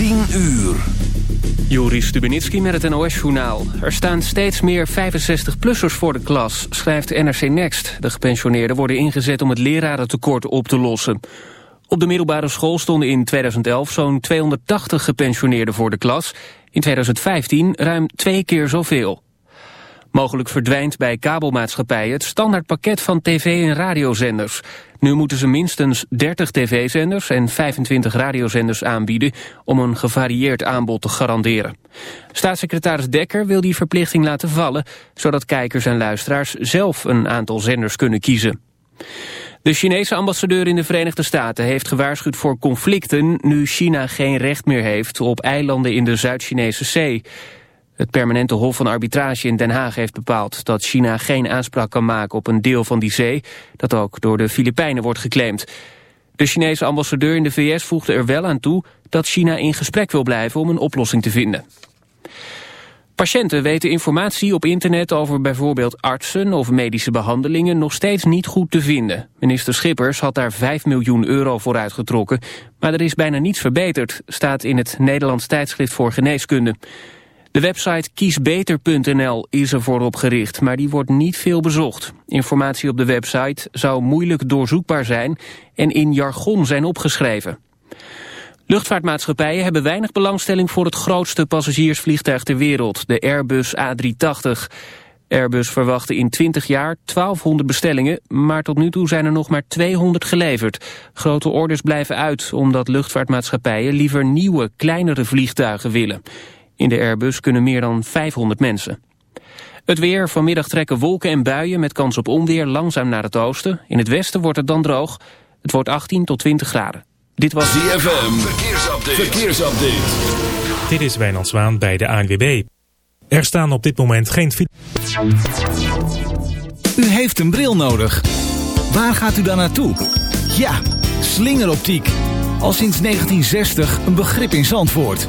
10 uur. Joris Stubenitski met het NOS-journaal. Er staan steeds meer 65-plussers voor de klas, schrijft NRC Next. De gepensioneerden worden ingezet om het lerarentekort op te lossen. Op de middelbare school stonden in 2011 zo'n 280 gepensioneerden voor de klas. In 2015 ruim twee keer zoveel. Mogelijk verdwijnt bij kabelmaatschappijen het standaardpakket van tv- en radiozenders. Nu moeten ze minstens 30 tv-zenders en 25 radiozenders aanbieden om een gevarieerd aanbod te garanderen. Staatssecretaris Dekker wil die verplichting laten vallen, zodat kijkers en luisteraars zelf een aantal zenders kunnen kiezen. De Chinese ambassadeur in de Verenigde Staten heeft gewaarschuwd voor conflicten nu China geen recht meer heeft op eilanden in de Zuid-Chinese zee. Het permanente hof van arbitrage in Den Haag heeft bepaald dat China geen aanspraak kan maken op een deel van die zee, dat ook door de Filipijnen wordt geclaimd. De Chinese ambassadeur in de VS voegde er wel aan toe dat China in gesprek wil blijven om een oplossing te vinden. Patiënten weten informatie op internet over bijvoorbeeld artsen of medische behandelingen nog steeds niet goed te vinden. Minister Schippers had daar 5 miljoen euro voor uitgetrokken, maar er is bijna niets verbeterd, staat in het Nederlands tijdschrift voor geneeskunde. De website kiesbeter.nl is ervoor opgericht, maar die wordt niet veel bezocht. Informatie op de website zou moeilijk doorzoekbaar zijn en in jargon zijn opgeschreven. Luchtvaartmaatschappijen hebben weinig belangstelling voor het grootste passagiersvliegtuig ter wereld, de Airbus A380. Airbus verwachtte in 20 jaar 1200 bestellingen, maar tot nu toe zijn er nog maar 200 geleverd. Grote orders blijven uit, omdat luchtvaartmaatschappijen liever nieuwe, kleinere vliegtuigen willen. In de Airbus kunnen meer dan 500 mensen. Het weer, vanmiddag trekken wolken en buien met kans op onweer langzaam naar het oosten. In het westen wordt het dan droog. Het wordt 18 tot 20 graden. Dit was ZFM, verkeersupdate. verkeersupdate. Dit is Wijnand Zwaan bij de ANWB. Er staan op dit moment geen... U heeft een bril nodig. Waar gaat u dan naartoe? Ja, slingeroptiek. Al sinds 1960 een begrip in Zandvoort.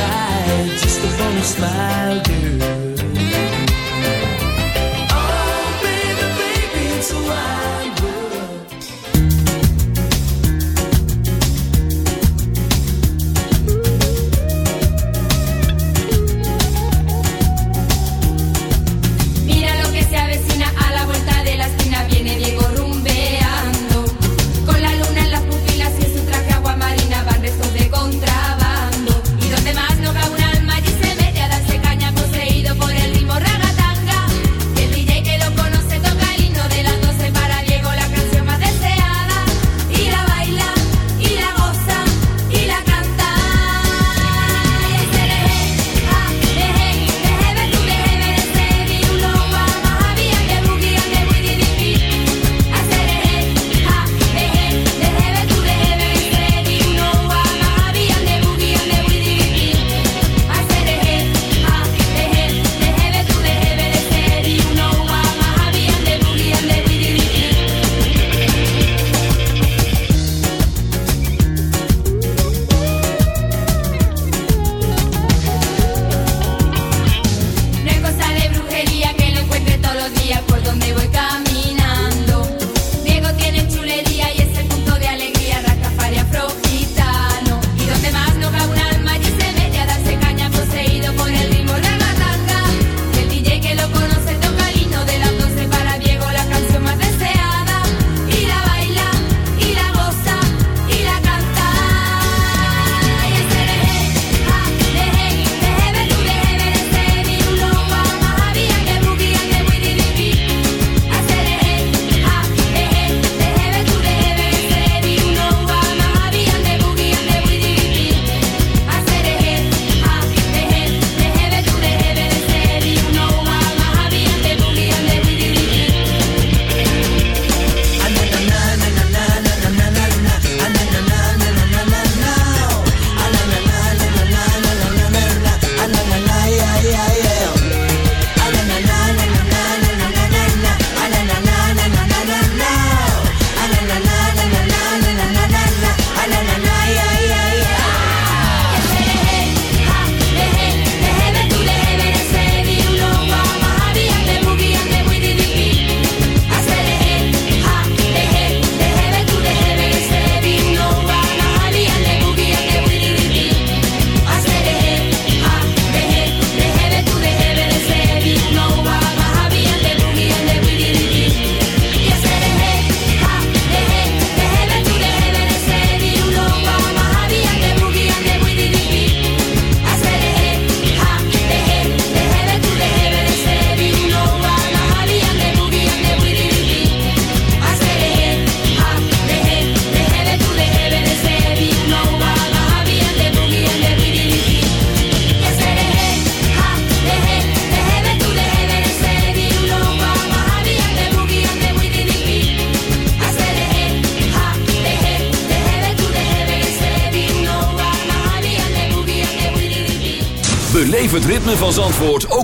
goodbye, just a funny smile, girl.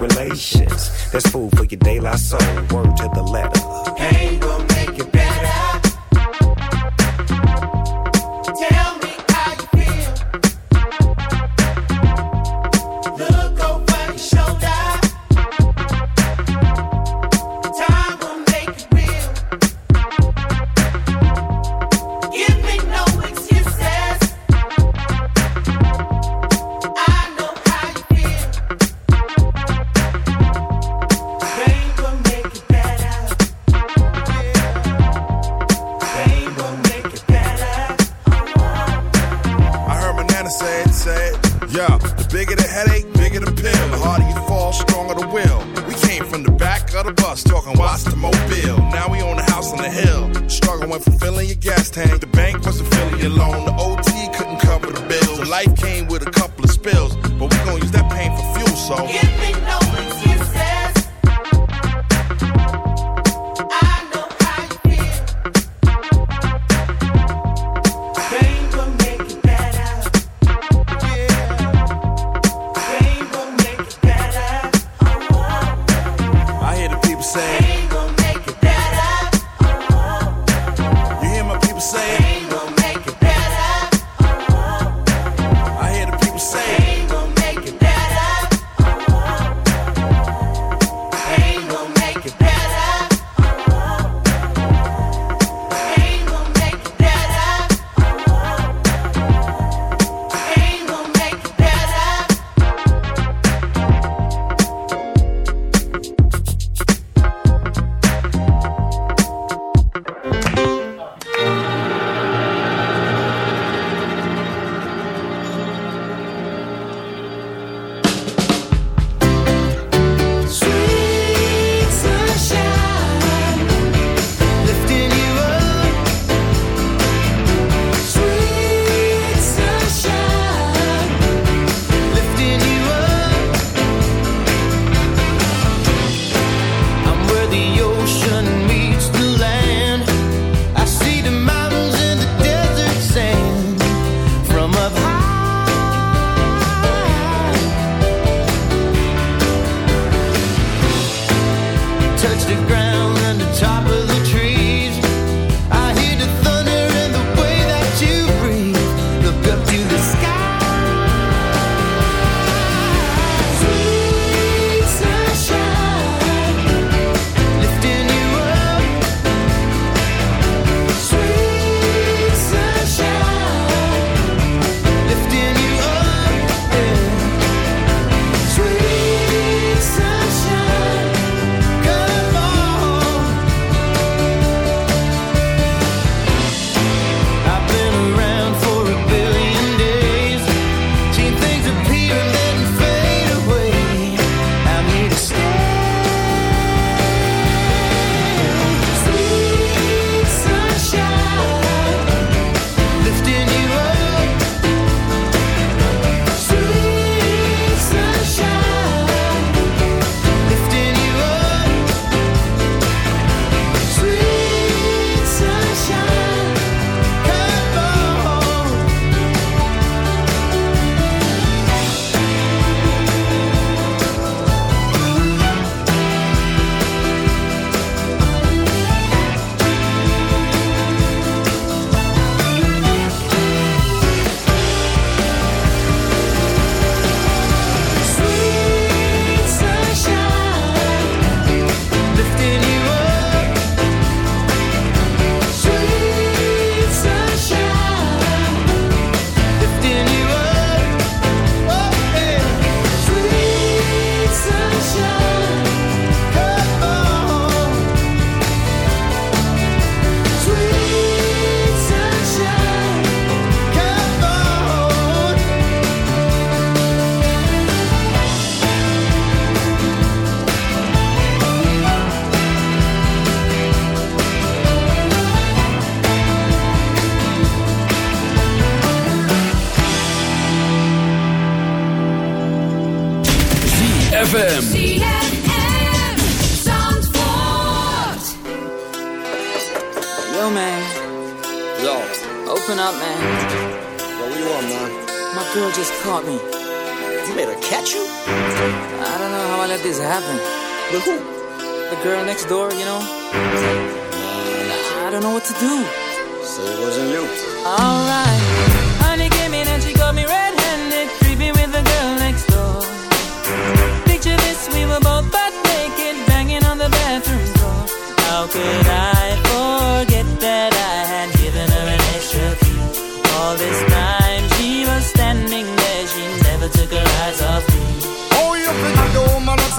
relations. That's food for your daylight soul. Work Yo. Open up, man. Yo, what you want, man? My girl just caught me. You made her catch you? I don't know how I let this happen. With who? The girl next door, you know? Nah, I don't know what to do. So it wasn't you. Alright.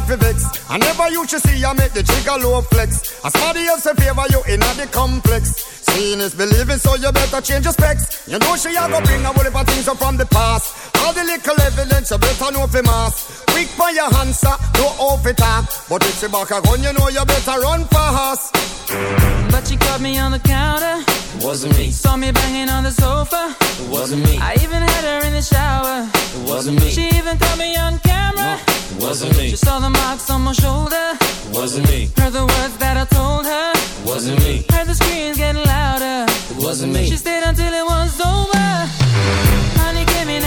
a for vex. I never you should see I make the trigger low flex. As somebody else in favor you in the complex. Seeing is believing, so you better change your specs. You know she a go bring a whole heap of things up from the past. All the little evidence you better know for mass. Quick for your answer, no off it. But if she back a gun, you know you better run fast. But she caught me on the counter. Wasn't me. Saw me banging on the sofa. Wasn't me. I even had her in the shower. It wasn't me. She even caught me on camera. Wasn't me. She saw the marks on my shoulder. Wasn't me. Heard the words that I told her. Wasn't me. Heard the screams getting louder. Wasn't me. She stayed until it was over. Honey came in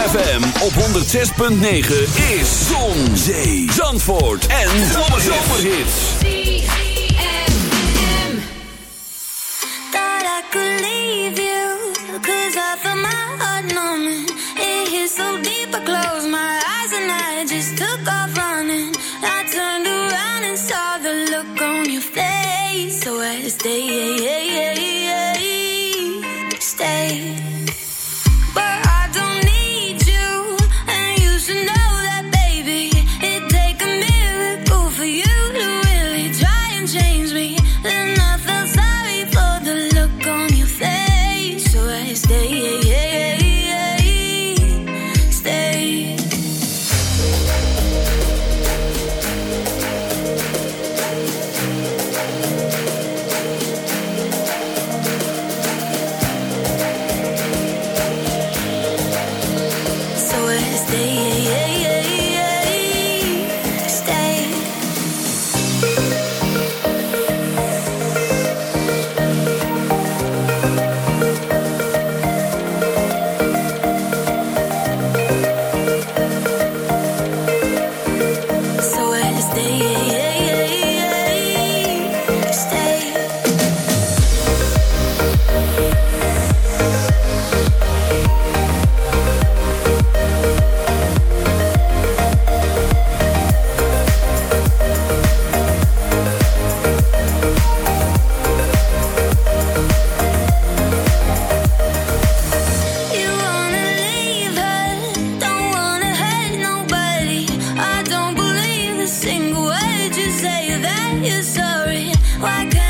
op 106.9 is Zon, Zee, Zandvoort en Zomerhits. Thought I could leave you, cause I felt my heart numbing. It hit so deep, I closed my eyes and I just took off running. I turned around and saw the look on your face. So I stay, Why can't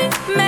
Me.